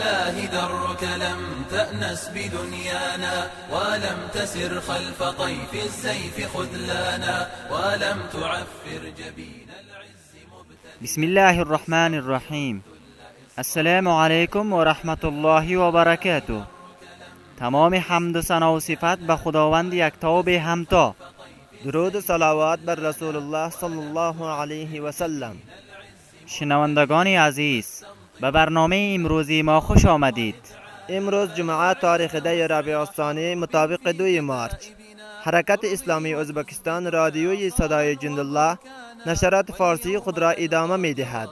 الله درك لم تأنس بدنيانا ولم تسر خلف طيف السيف خذلانا ولم تعفر جبين العز بسم الله الرحمن الرحیم السلام علیکم و رحمت الله و برکاته تمام حمد و ثنا و صفت به خداوند یکتا به همتا. درود و صلوات بر رسول الله صلی الله علیه و سلم. شنوندگان عزیز به برنامه امروزی ما خوش آمدید. امروز جمعه تاریخ ده ربیع الثانی مطابق دوی مارچ. حرکت اسلامی ازبکستان رادیوی صدای جندالله نشرات فارسی خود را ادامه می دهد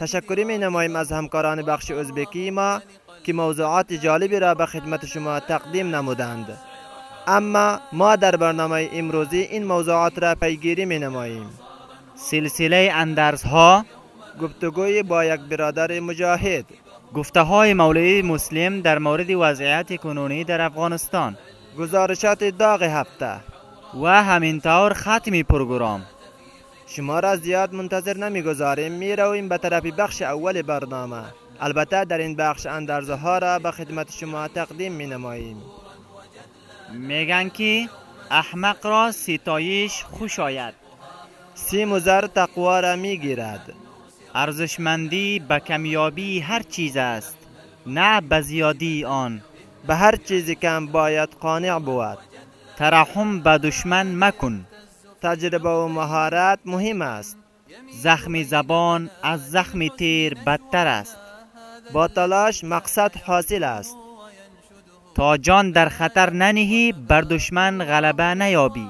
تشکری می نماییم از همکاران بخش ازبکی ما که موضوعات جالبی را به خدمت شما تقدیم نمودند. اما ما در برنامه امروزی این موضوعات را پیگیری می نماییم سلسله اندرس ها گفتگوی با یک برادر مجاهد. گفته های مولوی مسلم در مورد وضعیت کنونی در افغانستان. گزارشات داغ هفته. و همینطور ختم پروگرام. شما را زیاد منتظر نمی‌گذاریم. می رویم به طرف بخش اول برنامه. البته در این بخش اندرزه ها را به خدمت شما تقدیم می نماییم میگن که احمق را ستایش خوش آید. سیم و زر تقوا را می گیرد ارزشمندی به کمیابی هر چیز است نه به زیادی آن. به هر چیزی کم باید قانع بود. ترحم به دشمن مکن. تجربه و مهارت مهم است. زخم زبان از زخم تیر بدتر است. با تلاش مقصد حاصل است. تا جان در خطر ننهی بر دشمن غلبه نیابی.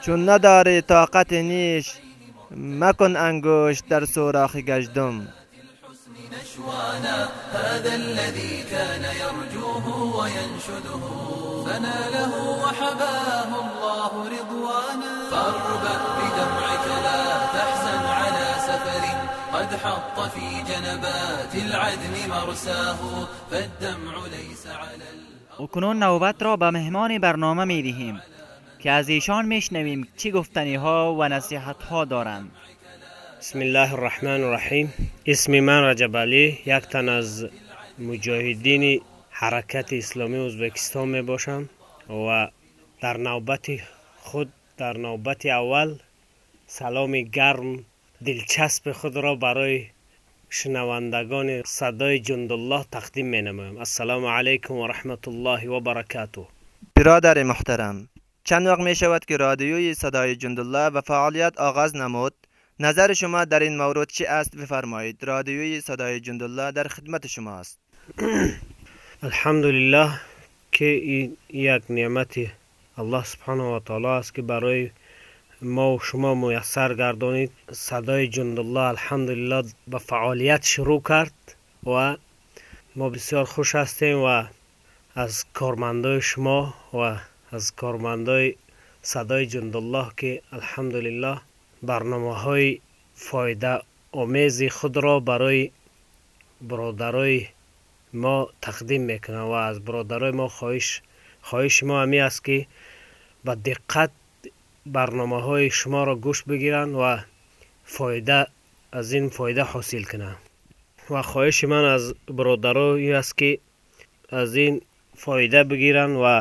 چون نداری طاقت نیش مکن انگشت در سوراخ گشتم نشوانا هذا الذي كان يرجوه وينشده. فناله وحباه الله رضوانا. فاربأ بدمعك لا تحزن على سفر. قد حط في جنبات العدن مرساه. فالدمع ليس على و کنون نوبت را به مهمان برنامه می دهیم که از ایشان میشنویم چی گفتنی ها و نصیحت ها دارند. بسم الله الرحمن الرحیم. اسم من رجب علی. یک تن از مجاهدین حرکت اسلامی ازبکستان می باشم و در نوبت خود در نوبت اول سلام گرم دلچسب خود را برای شنوندگان صدای جندالله تقدیم می نمایم السلام علیکم و رحمت الله و برکاته. برادر محترم чанд вақт мешавад ки радиои садои ҷундулла ба фаъолият оғоз намуд. Назари шумо дар ин мавруд чӣ аст бифармоед. Радиои садои ҷундулла дар хидмати шумоаст алҳамдулиллаҳ ки як неъмати аллоҳ субҳанаhu ватаоло аст ки барои мо шумо муяссар гардонид садои ҷундулла алҳамдулилла ба фаъолият шурӯъ кард ва мо бисёр хуш ҳастем ва аз кормандои шумо ва аз кормандои садои ҷундуллоҳ ки алҳамдулиллоҳ барномаҳои фоидаомези худро барои бародарои мо тақдим мекунанд ва аз бародарои мо хоҳиши мо ҳамин аст ки ба диққат барномаҳои шуморо гӯш бигиранд ва фоида аз ин фоида ҳосил кунанд. Ва хоҳиши ман аз бародарои аст ки аз ин фоида бигиранд ва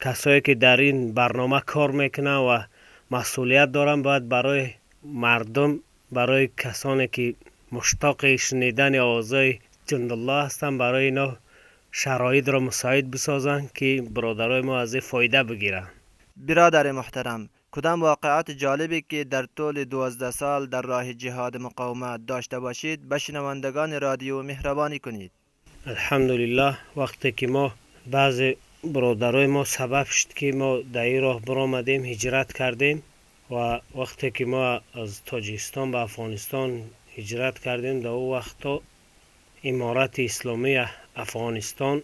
کسایی که در این برنامه کار می‌کنن و مسئولیت دارن باید برای مردم برای کسانی که مشتاق شنیدن آوازهای جندالله هستن برای اینا شرایط را مساعد بسازن که برادرای ما از فایده بگیرن. برادر محترم کدام واقعات جالبی که در طول دوازده سال در راه جهاد مقاومت داشته باشید به شنوندگان رادیو مهربانی کنید. الحمدلله وقتی که ما بعض бародарои мо сабаб шуд ки мо дар ин роҳ баромадем ҳиҷрат кардем ва вақте ки мо аз тоҷикистон ба афғонистон ҳиҷрат кардем дар ӯ вақто иморати исломия афғонистон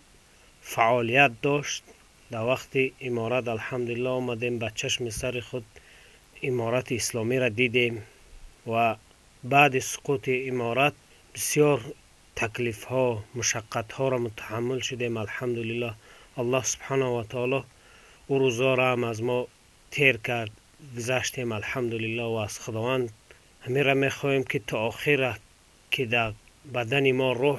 фаъолият дошт. Дар вақти иморат алҳамдулилла омадем ба чашми сари худ иморати исломиро дидем ва баъди суқути иморат бисёр таклифҳо мушаққатҳоро мутаҳаммул шудем. Алҳамдулилла аллоҳ субҳана ватаоло ӯ рӯзҳоро ҳам аз мо тер кард гузаштем алҳамдулилла ва аз худованд ҳамера мехоҳем ки то охира ки дар бадани мо рӯҳ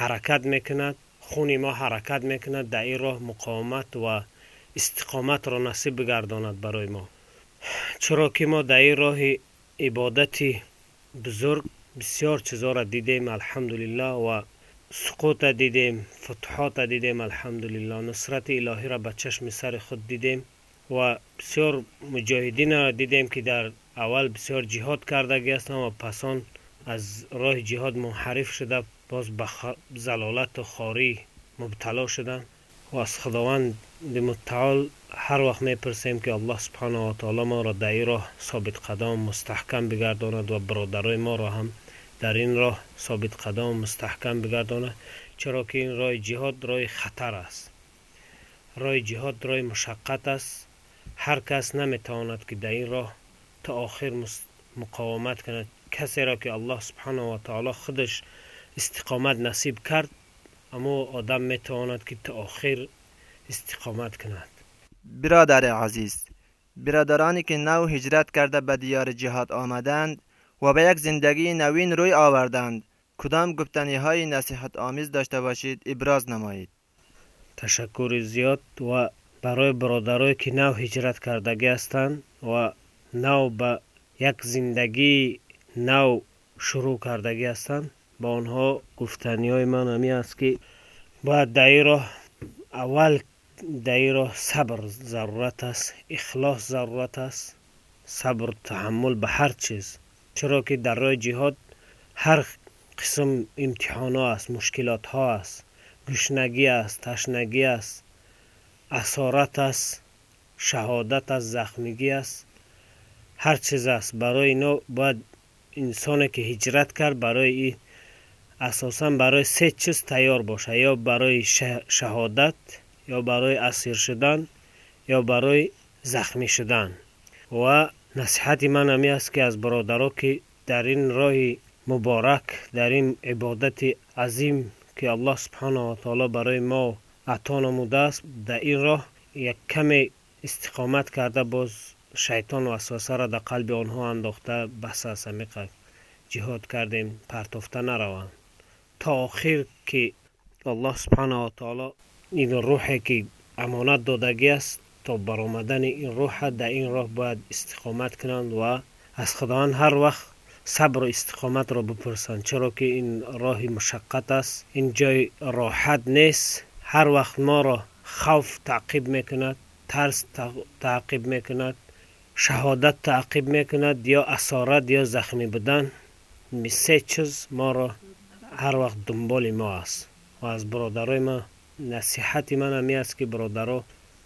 ҳаракат мекунад хуни мо ҳаракат мекунад дар ин роҳ муқовамат ва истиқоматро насиб бигардонад барои мо. Чунро ки мо дар ин роҳи ибодати бузург бисёр чизоро дидем алҳамдулилла ва суқута дидем футҳота дидем алҳамдулилла нусрати илоҳиро ба чашми сари худ дидем ва бисёр муҷоҳидинро дидем ки дар аввал бисёр ҷиҳод кардаги ҳастанд ва пасон аз роҳи ҷиҳод munҳариф шуда боз ба залолату хорӣ мубтало шуданд ва аз худованди муттаол ҳар вақт мепурсем ки аллоҳ субҳана ватаоло моро дар и роҳ собитқадом мустаҳкам бигардонад ва бародарои моро ҳам дар ин роҳ собитқадом мустаҳкам бигардонад чаро ки ин роҳи ҷиҳод роҳи хатар аст. Роҳи ҷиҳод роҳи мушаққат аст. Ҳар кас наметавонад ки дар ин роҳ то охир муқовамат кунад. Касеро ки аллоҳ субҳанаҳу ватаоло худаш истиқомат насиб кард аммо одам метавонад ки то охир истиқомат кунад. Биродари азиз биродароне ки нав ҳиҷрат карда ба диёри ҷиҳод омаданд ва ба як зиндагии навин рӯй оварданд. Кудам гуфтаниҳои насиҳатомез дошта бошед иброз намоед. Ташаккури зиёд ва барои бародарое ки нав ҳиҷрат кардагӣ ҳастанд ва нав ба як зиндагии нав шурӯъ кардагӣ ҳастанд ба онҳо гуфтаниҳои ман ҳами аст ки бояд дар ин роҳ аввал дар ин роҳ сабр зарурат аст ихлос зарурат аст сабр таҳаммул ба ҳар чиз чунро ки дар роҳи ҷиҳод ҳар қисм имтиҳонҳо аст мушкилотҳо аст гӯшнагӣ аст ташнагӣ аст асорат аст шаҳодат аст захмигӣ аст. ҳар чиз аст. Барои ино бояд инсоне ки ҳиҷрат кард барои и асосан барои се чиз тайёр бошад. Ё барои шаҳодат ё барои асир шудан ё барои захмӣ шудан ва насиҳати ман ҳаме аст ки аз бародаро ки дар ин роҳи муборак дар ин ибодати азим ки аллоҳ субҳанаhu ватаоло барои мо атъо намудааст дар ин роҳ як каме истиқомат карда боз шайтон васвасаро дар қалби онҳо андохта баҳса аз ҳамиқа ҷиҳод кардем партофта нараванд. То охир ки аллоҳ субҳанаhu ватаоло ин рӯҳе ки амонат додагӣ аст то баромадани ин роҳа дар ин роҳ бояд истиқомат кунанд ва аз худованд ҳар вақт сабру истиқоматро бипурсанд чаро ки ин роҳи мушаққат аст. ин ҷои роҳат нест. ҳар вақт моро хавф таъқиб мекунад тарс таъқиб мекунад шаҳодат таъқиб мекунад ё асорат ё захмӣ будан. се чиз моро ҳар вақт дунболи мо аст ва аз бародарои ма насиҳати ман ҳамин аст ки бародаро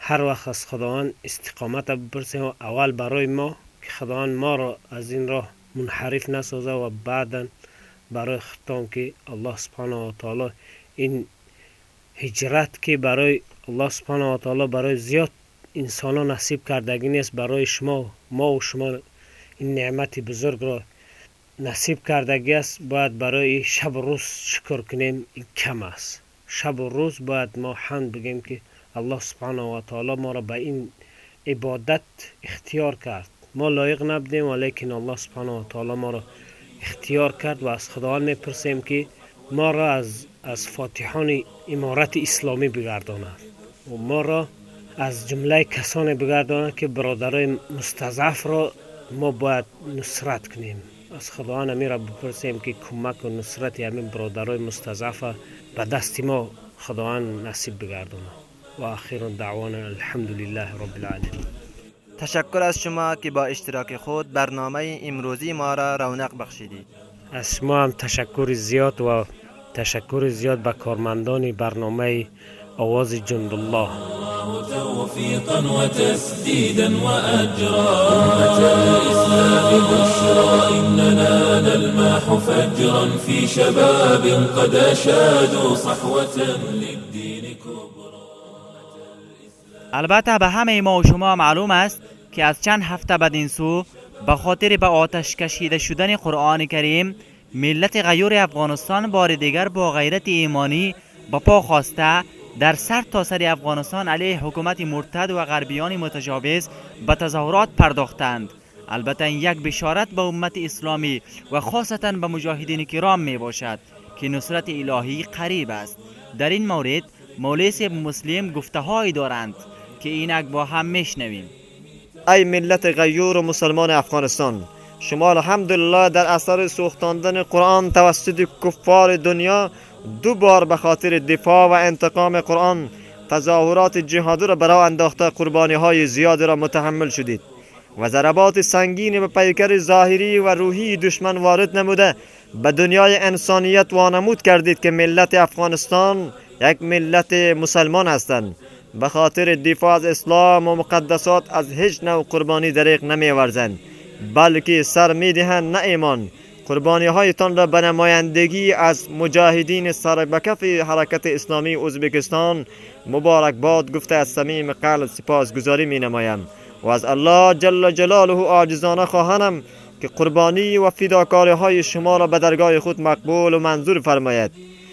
ҳар вақт аз худованд истиқомата бипурсему аввал барои мо ки худованд моро аз ин роҳ мунҳариф насоза ва баъдан барои хитом ки аллоҳ субҳана ватаоло ин ҳиҷрат ки барои аллоҳ субҳана ватаоло барои зиёд инсонҳо насиб кардагӣ нест барои шумо моу шумо ин неъмати бузургро насиб кардагӣ аст бояд барои шабу рӯз шукр кунем ин кам аст. Шабу рӯз бояд мо ҳамд бигем ки الله سبحانه و تعالی ما را به این عبادت اختیار کرد. ما لایق نبودیم ولیکن الله سبحانه و تعالی ما را اختیار کرد و از خداوند می‌پرسیم که ما را از از فاتحان امارت اسلامی بگرداند و ما را از جمله کسانی بگرداند که برادرای مستضعف را ما باید نصرت کنیم. از خداوند امی را بپرسیم که کمک و نصرت همین برادرای مستضعف به دست ما خداوند نصیب بگردونه و آخر دعوانا الحمد لله رب العالمین تشکر از شما که با اشتراک خود برنامه امروزی ما را رونق بخشیدید. از شما هم تشکر زیاد و تشکر زیاد به کارمندان برنامه آواز جند الله. توفيقا وتسديدا وأجرا أمة الإسلام بشرى إننا نلماح فجرا في شباب قد أشادوا صحوة للدين البته به همه ما و شما معلوم است که از چند هفته بدین سو به خاطر به آتش کشیده شدن قرآن کریم ملت غیور افغانستان بار دیگر با غیرت ایمانی با پا خواسته در سر تا سر افغانستان علیه حکومت مرتد و غربیان متجاوز به تظاهرات پرداختند. البته یک بشارت به امت اسلامی و خاصتا به مجاهدین کرام می باشد که نصرت الهی قریب است. در این مورد مولای مسلم گفته دارند. که اینک با هم میشنویم. ای ملت غیور و مسلمان افغانستان شما الحمدلله در اثر سوختاندن قرآن توسط کفار دنیا دو بار به خاطر دفاع و انتقام قرآن تظاهرات جهادی را برای انداخته قربانی های زیادی را متحمل شدید. و ضربات سنگین به پیکر ظاهری و روحی دشمن وارد نموده به دنیای انسانیت وانمود کردید که ملت افغانستان یک ملت مسلمان هستند. به خاطر دفاع از اسلام و مقدسات از هیچ نوع قربانی دریق نمیورزند بلکه سر می‌دهند نه ایمان. قربانی هایتان را به نمایندگی از مجاهدین سربکف حرکت اسلامی ازبکستان مبارکباد گفته از صمیم قلب سپاسگزاری می نمایم و از الله جل جلاله عاجزانه خواهانم که قربانی و فداکاری های شما را به درگاه خود مقبول و منظور فرماید.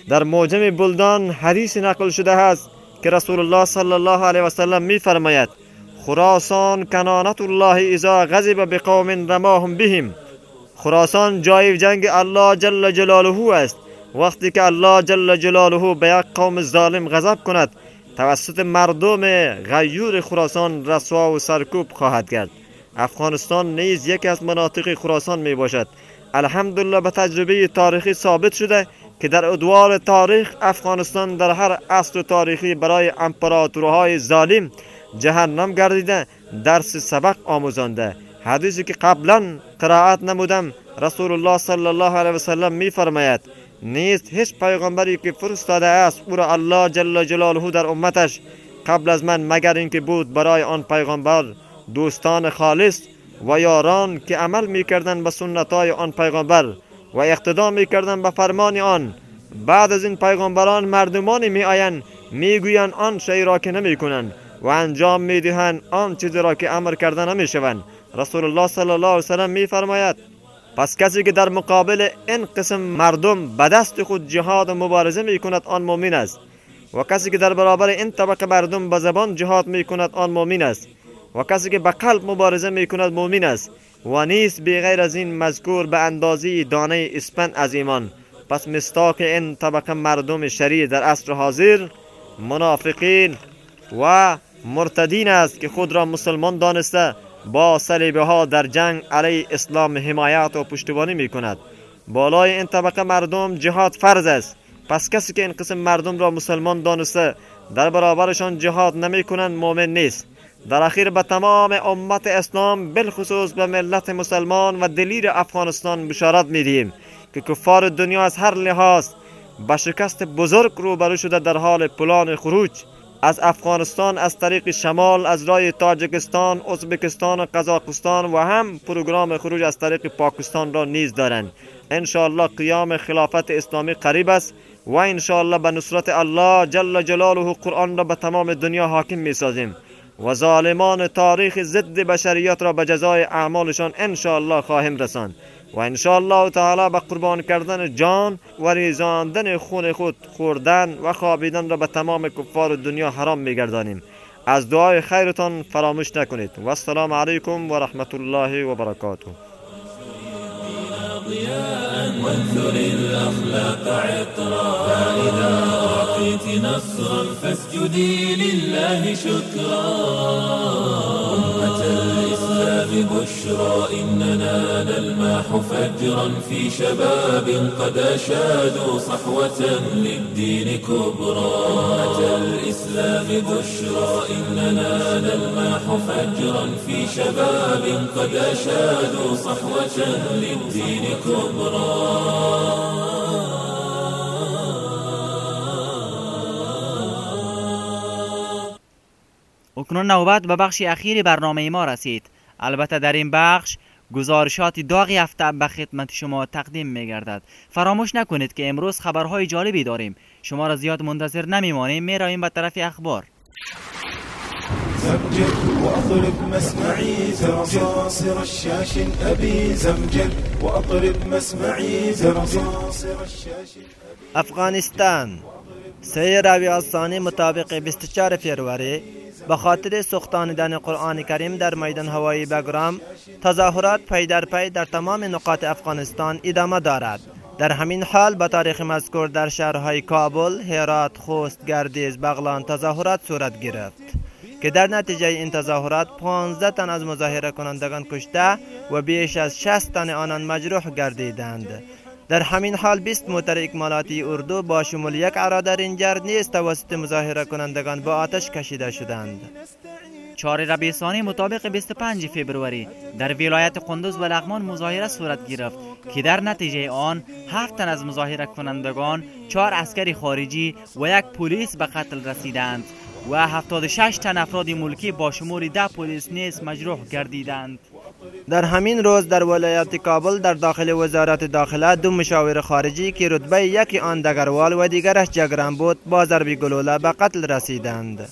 در موجم بلدان حدیث نقل شده است که رسول الله صلی الله علیه و سلم می فرماید خراسان کنانت الله اذا غضب بقوم رماهم بهم. خراسان جای جنگ الله جل جلاله است. وقتی که الله جل جلاله به یک قوم ظالم غضب کند توسط مردم غیور خراسان رسوا و سرکوب خواهد کرد. افغانستان نیز یکی از مناطق خراسان می باشد الحمدلله به تجربه تاریخی ثابت شده که در ادوار تاریخ افغانستان در هر عصر تاریخی برای امپراتورهای ظالم جهنم گردیده درس سبق آموزانده. حدیثی که قبلا قرائت نمودم رسول الله صلی الله علیه و سلم می فرماید نیست هیچ پیغمبری که فرستاده است او را الله جل جلاله در امتش. قبل از من مگر اینکه بود برای آن پیغمبر دوستان خالص و یاران که عمل می‌کردند به سنت های آن پیغمبر. و اقتدا می‌کردند به فرمان آن. بعد از این پیغمبران مردمانی می آیند می‌گویند آن شی را که نمی کنند و انجام می دهند آن چیزی را که امر کرده نمی شوند رسول الله صلی الله علیه وسلم می فرماید پس کسی که در مقابل این قسم مردم به دست خود جهاد و مبارزه می کند آن مؤمن است. و کسی که در برابر این طبقه مردم به زبان جهاد می کند آن مؤمن است. و کسی که به قلب مبارزه می کند مؤمن است. و نیست بغیر از این مذکور به اندازه دانه اسپند از ایمان. پس مستاق این طبقه مردم شریع در عصر حاضر منافقین و مرتدین است که خود را مسلمان دانسته با صلیبه ها در جنگ علیه اسلام حمایت و پشتیبانی می کند بالای این طبقه مردم جهاد فرض است. پس کسی که این قسم مردم را مسلمان دانسته در برابرشان جهاد نمی کنند مؤمن نیست. در اخیر به تمام امت اسلام بالخصوص به ملت مسلمان و دلیر افغانستان بشارت می‌دهیم که کفار دنیا از هر لحاظ به شکست بزرگ روبرو شده در حال پلان خروج. از افغانستان از طریق شمال از راه تاجکستان، ازبکستان و قزاقستان و هم پروگرام خروج از طریق پاکستان را نیز دارند. ان قیام خلافت اسلامی قریب است و ان به نصرت الله جل جلاله قرآن را به تمام دنیا حاکم می سازیم و ظالمان تاریخ ضد بشریت را به جزای اعمالشان ان خواهیم رساند و ان الله تعالی به قربان کردن جان و ریزاندن خون خود خوردن و خوابیدن را به تمام کفار دنیا حرام میگردانیم. از دعای خیرتان فراموش نکنید. و السلام علیکم و رحمت الله و برکاته. وانثر الأخلاق عطرا. فإذا أعطيت نصرا فاسجدي لله شكرا. ببشرى إننا نلماح فجرا في شباب قد أشادوا صحوة للدين كبرى. أمة الإسلام بشرى إننا نلماح فجرا في شباب قد أشادوا صحوة للدين كبرى. اکنون نوبت به بخش اخیر برنامه ما رسید. البته در این بخش گزارشات داغ هفته به خدمت شما تقدیم می گردد فراموش نکنید که امروز خبرهای جالبی داریم. شما را زیاد منتظر نمیمانیم. می رویم به طرف اخبار. افغانستان. سه روی مطابق 24 فروری به خاطر سختانیدن قرآن کریم در میدان هوایی بگرام تظاهرات پی در پی در تمام نقاط افغانستان ادامه دارد در همین حال به تاریخ مذکور در شهرهای کابل، هرات، خوست، گردیز، بغلان تظاهرات صورت گرفت که در نتیجه این تظاهرات 15 تن از مظاهره کنندگان کشته و بیش از 60 تن آنان مجروح گردیدند در همین حال 20 موتر اکمالاتی اردو با شمول یک ارادر رنجر نیز توسط مظاهره کنندگان با آتش کشیده شدند چهار ربیع مطابق 25 فبروری در ولایت قندوز و لغمان مظاهره صورت گرفت که در نتیجه آن هفت تن از مظاهره کنندگان چهار عسکری خارجی و یک پلیس به قتل رسیدند و 76 تن افراد ملکی با شمول ده پلیس نیز مجروح گردیدند در همین روز در ولایت کابل در داخل وزارت داخله دو مشاور خارجی که رتبه یکی آن دگروال و دیگرش جگران بود با ضرب گلوله به قتل رسیدند.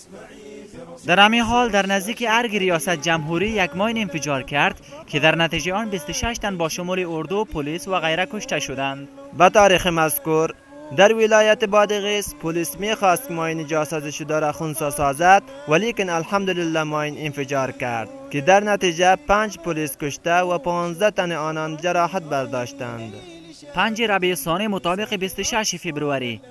در همین حال در نزدیک ارگ ریاست جمهوری یک ماین انفجار کرد که در نتیجه آن 26 تن با شمول اردو پلیس و غیره کشته شدند. به تاریخ مذکور در ولایت بادغیس پلیس می‌خواست ماین جاسازی شده را خونسا سازد ولیکن الحمدلله ماین انفجار کرد. که در نتیجه پنج پلیس کشته و 15 تن آنان جراحت برداشتند. پنج ربیع ثانی مطابق 26 فبروری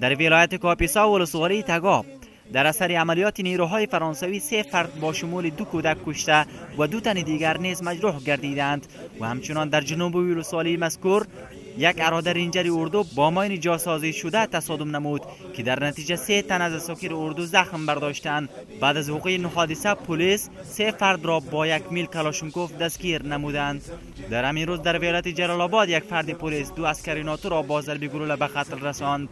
در ولایت کاپیسا و ولسوالی تگاب در اثر عملیات نیروهای فرانسوی سه فرد با شمول دو کودک کشته و دو تن دیگر نیز مجروح گردیدند و همچنان در جنوب ولسوالی مذکور یک اراده رینجر اردو با ماین جاسازی شده تصادم نمود که در نتیجه سه تن از ساکر اردو زخم برداشتند بعد از وقوع این حادثه پلیس سه فرد را با یک میل کلاشنکوف دستگیر نمودند در همین روز در ولایت جلال آباد یک فرد پلیس دو اسکری ناتو را با ضرب گلوله به قتل رساند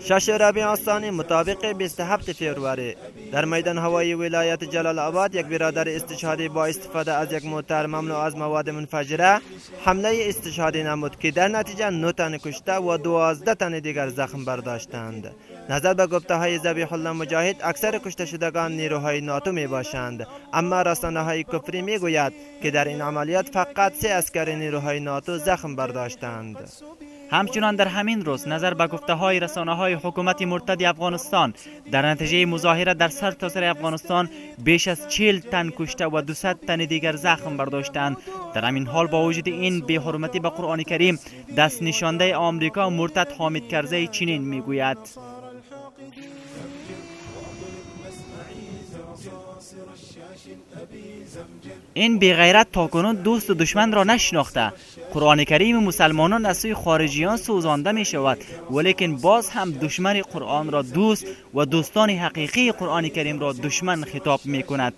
شش ربیع الثانی مطابق 27 فوریه در میدان هوایی ولایت جلال آباد یک برادر استشهادی با استفاده از یک موتر ممنوع از مواد منفجره حمله استشهادی نمود که در نتیجه 9 تن کشته و 12 تن دیگر زخم برداشتند. نظر به گفته های زبیح الله مجاهد اکثر کشته شدگان نیروهای ناتو می باشند اما رسانه های کفری می گوید که در این عملیات فقط سه اسکر نیروهای ناتو زخم برداشتند. همچنان در همین روز نظر به گفته های رسانه های حکومت مرتد افغانستان در نتیجه مظاهره در سر تاسر افغانستان بیش از چیل تن کشته و 200 تن دیگر زخم برداشتند. در همین حال با وجود این به حرمتی به قرآن کریم دست نشانده آمریکا مرتد حامد کرزی چنین می‌گوید. این بیغیرت تاکنون دوست و دشمن را نشناخته. قرآن کریم مسلمانان از سوی خارجیان سوزانده می شود. ولیکن باز هم دشمن قرآن را دوست و دوستان حقیقی قرآن کریم را دشمن خطاب می کند.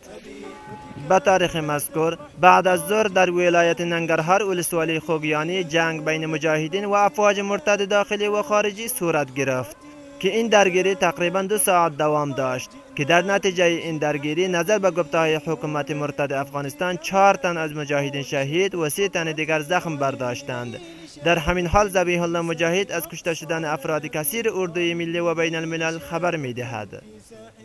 به تاریخ مذکور بعد از ظهر در ولایت ننگرهار ولسوالی خوگیانی جنگ بین مجاهدین و افواج مرتد داخلی و خارجی صورت گرفت. که این درگیری تقریبا دو ساعت دوام داشت که در نتیجه این درگیری نظر به گفته های حکومت مرتد افغانستان چهار تن از مجاهدین شهید و سی تن دیگر زخم برداشتند. در همین حال زبیح الله مجاهد از کشته شدن افراد کثیر اردوی ملی و بین الملل خبر می دهد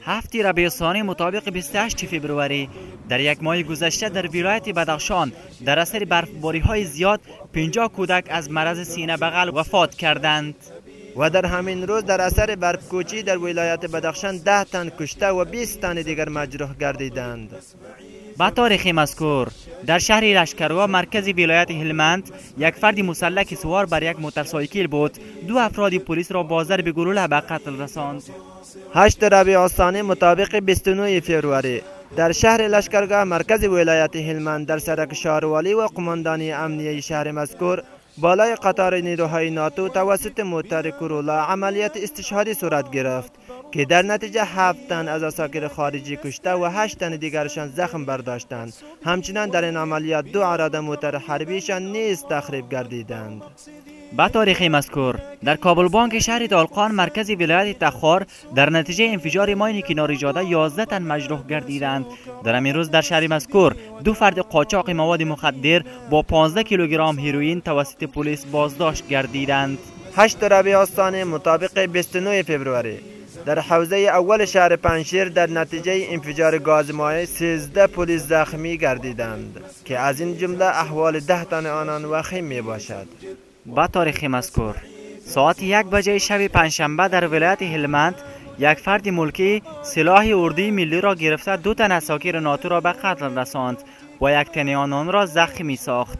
هفته ربیع ثانی مطابق 28 فبروری در یک ماه گذشته در ولایت بدخشان در اثر برفباری های زیاد 50 کودک از مرض سینه بغل وفات کردند. و در همین روز در اثر برفکوچی در ولایت بدخشان ده تن کشته و 20 تن دیگر مجروح گردیدند. با تاریخ مذکور در شهر لشکرگاه مرکز ولایت هلمند یک فرد مسلح سوار بر یک موتورسایکل بود دو افراد پلیس را با ضرب گلوله به قتل رساند. هشت ربیع الثانی مطابق 29 فوریه در شهر لشکرگاه مرکز ولایت هلمند در سرک شهروالی و قماندانی امنیه شهر مذکور بالای قطار نیروهای ناتو توسط موتر کرولا عملیات استشهادی صورت گرفت که در نتیجه هفت تن از اساکر خارجی کشته و هشت تن دیگرشان زخم برداشتند. همچنان در این عملیات دو اراده موتر حربیشان نیز تخریب گردیدند. با تاریخ مذکور در کابل بانک شهر دالقان مرکز ولایت تخار در نتیجه انفجار ماین کنار جاده 11 تن مجروح گردیدند در همین روز در شهر مذکور دو فرد قاچاق مواد مخدر با 15 کیلوگرم هیروئین توسط پلیس بازداشت گردیدند 8 ربیع الثانی مطابق 29 فوریه در حوزه اول شهر پنشیر در نتیجه انفجار گاز مایع 13 پلیس زخمی گردیدند که از این جمله احوال 10 تن آنان وخیم می باشد با تاریخ مذکور. ساعت یک بجه شب پنجشنبه در ولایت هلمند یک فرد ملکی سلاح اردوی ملی را گرفته دو تن اساکیر ناتو را به قتل رساند و یک تن آنان را زخمی ساخت.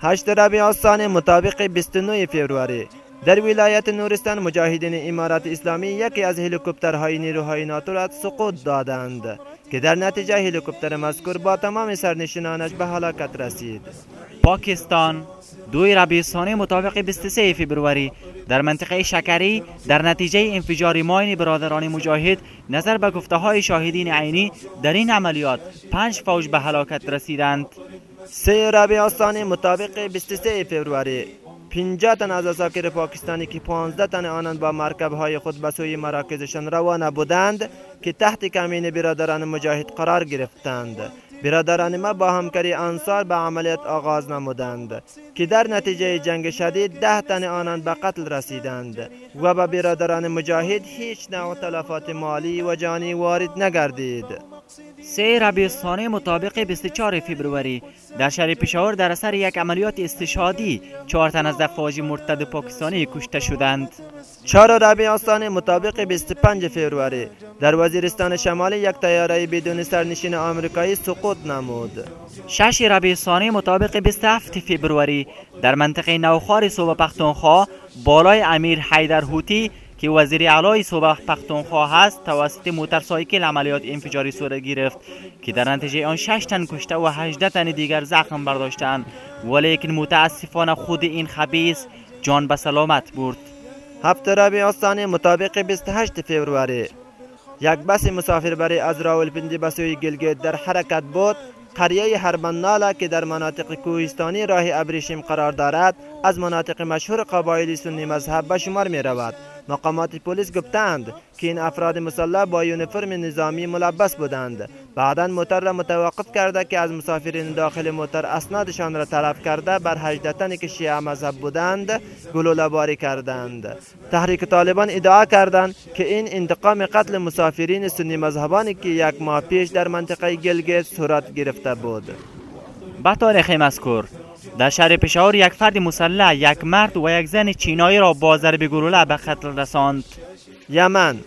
8 ربیع الثانی مطابق 29 فوریه در ولایت نورستان مجاهدین امارات اسلامی یکی از هلیکوپترهای نیروهای ناتو را سقوط دادند که در نتیجه هلیکوپتر مذکور با تمام سرنشینانش به هلاکت رسید. پاکستان دوی ربیع مطابق 23 فبروری در منطقه شکری در نتیجه انفجار ماین برادران مجاهد نظر به گفته های شاهدین عینی در این عملیات پنج فوج به هلاکت رسیدند. سه ربیع مطابق 23 فوریه 50 تن از اساکر پاکستانی که 15 تن آنان با مرکب های خود به سوی مراکزشان روانه بودند که تحت کمین برادران مجاهد قرار گرفتند. برادران ما با همکاری انصار به عملیات آغاز نمودند که در نتیجه جنگ شدید ده تن آنان به قتل رسیدند و به برادران مجاهد هیچ نوع تلفات مالی و جانی وارد نگردید. سه ربیستانه مطابق 24 فبروری در شهر پشاور در اثر یک عملیات استشهادی چهار تن از افواج مرتد پاکستانی کشته شدند. چهار ربیع مطابق 25 فوریه در وزیرستان شمالی یک تیاره بدون سرنشین آمریکایی سقوط نمود. شش ربیع مطابق 27 فبروری در منطقه نوخار صوبه پختونخوا بالای امیر حیدر هوتی که وزیر اعلای صوبه پختونخوا هست توسط موترسایکل عملیات انفجاری صورت گرفت که در نتیجه آن 6 تن کشته و 18 تن دیگر زخم برداشتند. ولیکن متاسفانه خود این خبیث جان به سلامت برد. هفت ربیع الثانی مطابق 28 فوریه یک بس مسافر برای از راولپندی به سوی گلگیت در حرکت بود. قریه هربنالا که در مناطق کوهستانی راه ابریشم قرار دارد از مناطق مشهور قبایل سنی مذهب به شمار می رود مقامات پلیس گفتند که این افراد مسلح با یونیفرم نظامی ملبس بودند. بعدا موتر را متوقف کرده که از مسافرین داخل موتر اسنادشان را تلف کرده بر 18 تنی که شیعه مذهب بودند گلوله باری کردند. تحریک طالبان ادعا کردند که این انتقام قتل مسافرین سنی مذهبانی که یک ماه پیش در منطقه گلگیت صورت گرفته بود. به تاریخ مذکور در شهر پشاور یک فرد مسلح یک مرد و یک زن چینایی را با ضرب گلوله به قتل رساند. یمن.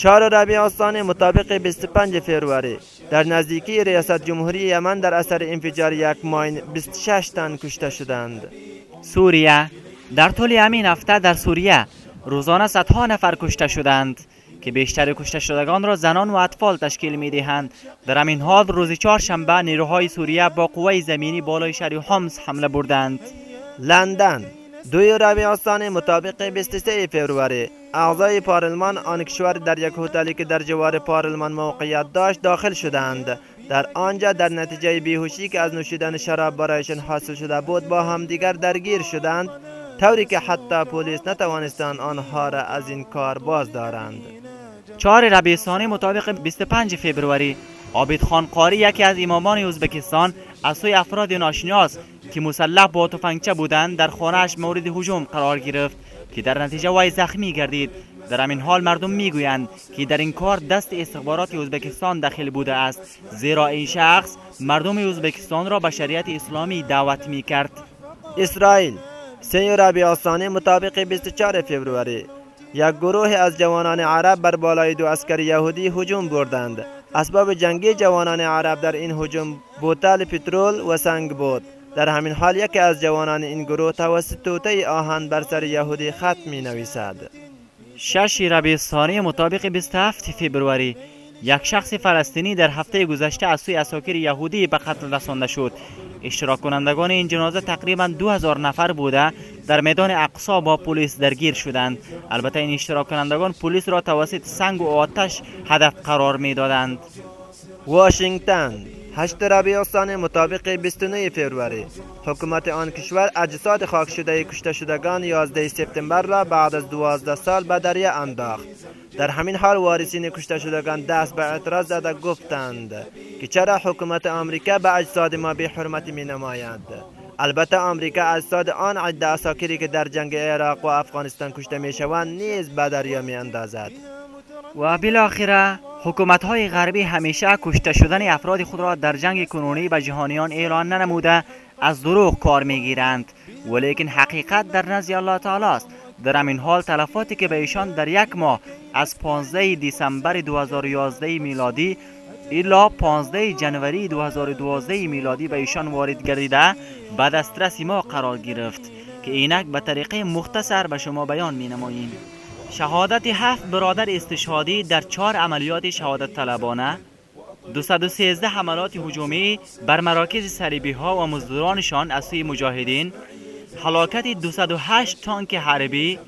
چهار ربیع الثانی مطابق 25 فوریه در نزدیکی ریاست جمهوری یمن در اثر انفجار یک ماین 26 تن کشته شدند. سوریه. در طول همین هفته در سوریه روزانه صدها نفر کشته شدند که بیشتر کشته شدگان را زنان و اطفال تشکیل می دهند در همین حال روز چهارشنبه نیروهای سوریه با قوه زمینی بالای شهر حمص حمله بردند. لندن. دوی ربیع مطابق 23 فوریه اعضای پارلمان آن کشور در یک هتلی که در جوار پارلمان موقعیت داشت داخل شدند. در آنجا در نتیجه بیهوشی که از نوشیدن شراب برایشان حاصل شده بود با همدیگر درگیر شدند طوری که حتی پلیس نتوانستند آنها را از این کار باز دارند. چهار ربیع مطابق 25 فبروری عابد خان قاری یکی از امامان ازبکستان از سوی افراد ناشناس که مسلح با تفنگچه بودند در خانهاش مورد هجوم قرار گرفت که در نتیجه وی زخمی گردید. در همین حال مردم می‌گویند که در این کار دست استخبارات ازبکستان داخل بوده است زیرا این شخص مردم ازبکستان را به شریعت اسلامی دعوت می کرد اسرائیل سه ربیع مطابق 24 فوریه یک گروه از جوانان عرب بر بالای دو اسکر یهودی هجوم بردند. اسباب جنگی جوانان عرب در این هجوم بوتل پترول و سنگ بود. در همین حال یکی از جوانان این گروه توسط توته آهن بر سر یهودی خط می نویسد شش ربیع مطابق 27 فبروری یک شخص فلسطینی در هفته گذشته از سوی اساکر یهودی به قتل رسانده شد. اشتراک کنندگان این جنازه تقریبا 2000 نفر بوده در میدان اقصا با پلیس درگیر شدند. البته این اشتراک کنندگان پلیس را توسط سنگ و آتش هدف قرار می‌دادند. واشنگتن 8 ربیع الثانی مطابق 29 فوریه حکومت آن کشور اجساد خاک شده کشته شدگان 11 سپتامبر را بعد از 12 سال به دریا انداخت. در همین حال وارثین کشته شدگان دست به اعتراض زده گفتند که چرا حکومت آمریکا به اجساد ما به حرمت می نماید البته آمریکا اجساد آن عده اساکری که در جنگ عراق و افغانستان کشته می شوند نیز به دریا می اندازد و بالاخره حکومت های غربی همیشه کشته شدن افراد خود را در جنگ کنونی به جهانیان اعلان ننموده از دروغ کار می‌گیرند. ولیکن حقیقت در نزد الله تعالی است. در همین حال تلفاتی که به ایشان در یک ماه از 15 دیسمبر 2011 میلادی ایلا 15 جنوری 2012 میلادی به ایشان وارد گردیده به دسترس ما قرار گرفت که اینک به طریقه مختصر به شما بیان می نماییم شهادت هفت برادر استشهادی در چهار عملیات شهادت طلبانه 213 حملات هجومی بر مراکز سریبی ها و مزدورانشان از سوی مجاهدین حلاکت 208 تانک حربی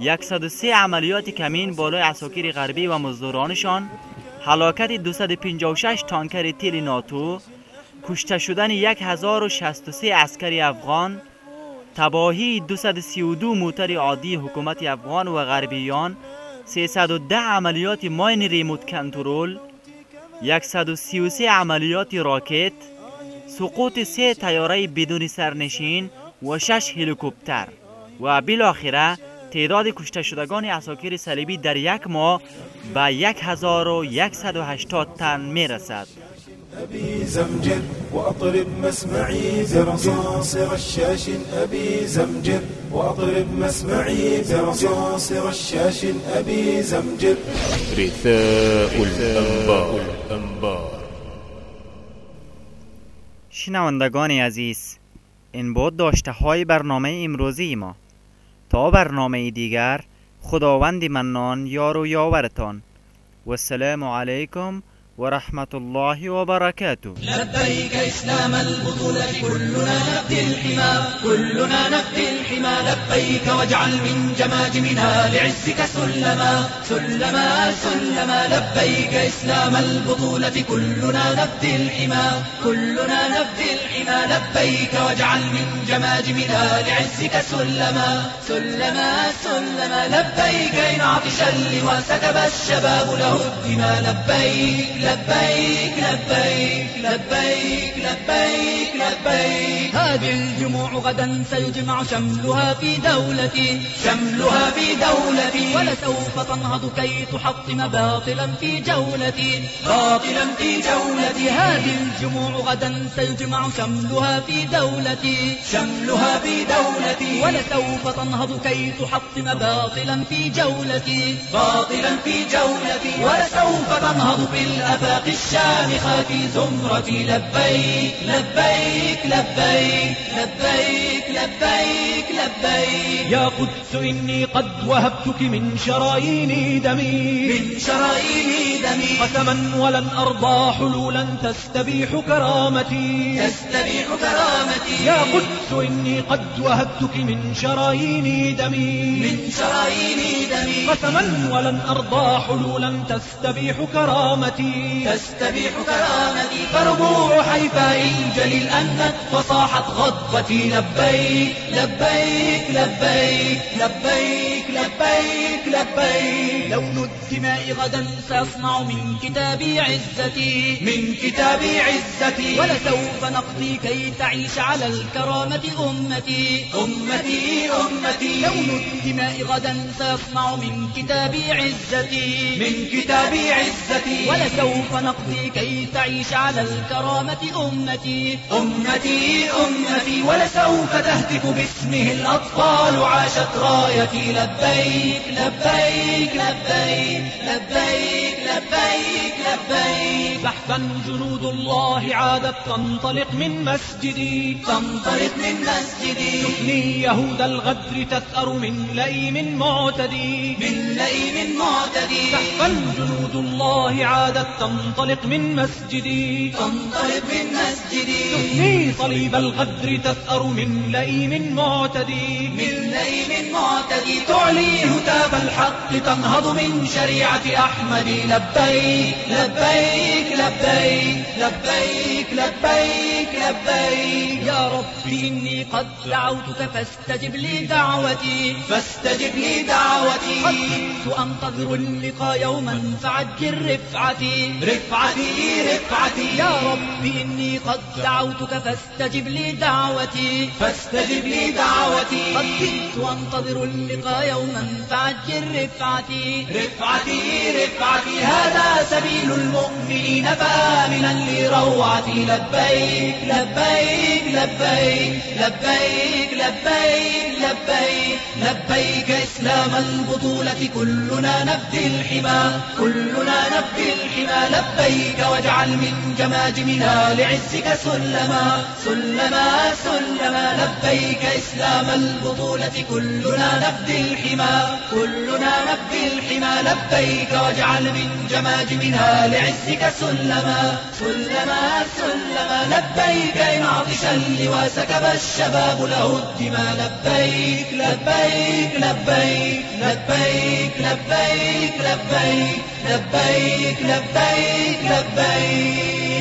103 عملیات کمین بالای اساکیر غربی و مزدورانشان حلاکت 256 تانکر تیل ناتو کشته شدن 1063 عسکری افغان تباهی 232 موتر عادی حکومت افغان و غربیان 310 عملیات ماین ریموت کنترل 133 عملیات راکت سقوط سه تیاره بدون سرنشین و شش هلیکوپتر. و بالاخره تعداد کشته شدگان اساکیر صلیبی در یک ماه به 1180 تن می رسد. أبي زمجر وأطرب مسمعي برصاص رشاش أبي زمجر وأطرب مسمعي برصاص رشاش أبي زمجر رثاء الأنبار الأنبار. شنوندگان عزیز این بود داشته های برنامه امروزی ما. تا برنامه دیگر خداوند منان یار و یاورتان. و السلام علیکم ورحمة الله وبركاته. لبيك إسلام البطولة كلنا نفدي الحمى كلنا نفدي الحمى لبيك واجعل من جماجمنا لعزك سلما سلما سلما. لبيك إسلام البطولة كلنا نفدي الحمى كلنا نفدي الحمى لبيك واجعل من جماجمنا لعزك سلما سلما سلما. لبيك إن عطش اللواء سكب الشباب له الدماء. لبيك لبيك لبيك لبيك لبيك لبيك. هذه الجموع غدا سيجمع شملها في دولتي شملها في دولتي. ولسوف تنهض كي تحطم باطلا في جولتي باطلا في جولتي. هذه الجموع غدا سيجمع شملها في دولتي شملها في دولتي. ولسوف تنهض كي تحطم باطلا في جولتي باطلا في جولتي. ولسوف تنهض في الآفاق الشامخة زمرتي لبيك لبيك لبيك لبيك لبيك لبيك. يا قدس إني قد وهبتك من شراييني دمي. من شرايين دمي. قسما ولن أرضى حلولا تستبيح كرامتي. تستبيح كرامتي. يا قدس إني قد وهبتك من شراييني دمي. من شرايين دمي. قسما ولن أرضى حلولا تستبيح كرامتي. تستبيح كرامتي فربوع حيفاء الجليل أنت فصاحت غضبتي لبيك لبيك لبيك لبيك لبيك لبيك. لون الدماء غدا سيصنع من كتابي عزتي من كتابي عزتي. ولسوف نقضي كي تعيش على الكرامة أمتي أمتي أمتي. لون الدماء غدا سيصنع من كتابي عزتي من كتابي عزتي. ولسوف نقضي كي تعيش على الكرامة أمتي. أمتي أمتي ولسوف تهتف باسمه الأطفال عاشت رايتي. لبيك لبيك لبيك لبيك لبيك لبيك بحثا جنود الله عادت تنطلق من مسجدي. تنطلق من مسجدي. تفني يهود الغدر تثأر من لئيم معتدي. من لئيم معتدي. بحثا جنود الله عادت تنطلق من مسجدي. تنطلق من مسجدي. تفني صليب الغدر تثأر من لئيم معتدي. من لئيم معتدي تعلي هتاف الحق تنهض من شريعة أحمد. لبيك لبيك لبيك لبيك لبيك لبيك. يا ربي إني قد دعوتك فاستجب لي دعوتي فاستجب لي دعوتي. كنت أنتظر اللقاء يوما فعجل رفعتي رفعتي رفعتي. يا ربي إني قد دعوتك فاستجب لي دعوتي فاستجب لي دعوتي. قد كنت أنتظر اللقاء يوما فعجل رفعتي. رفعتي رفعتي هذا سبيل المؤمنين فآمنا لروعتي. لبيك لبيك لبيك لبيك لبيك لبيك لبيك إسلام البطولة. كلنا نفدي الحمى كلنا نفدي الحمى. لبيك واجعل من جماجمنا لعزك سلما سلما سلما. لبيك إسلام البطولة. كلنا نفدي الحمى كلنا نفدي الحمى لبيك واجعل من جماجمنا لعزك سلما سلما سلما لبيك إن عطش اللواء سكب الشباب له الدماء. لبيك لبيك لبيك لبيك لبيك لبيك لبيك لبيك لبيك.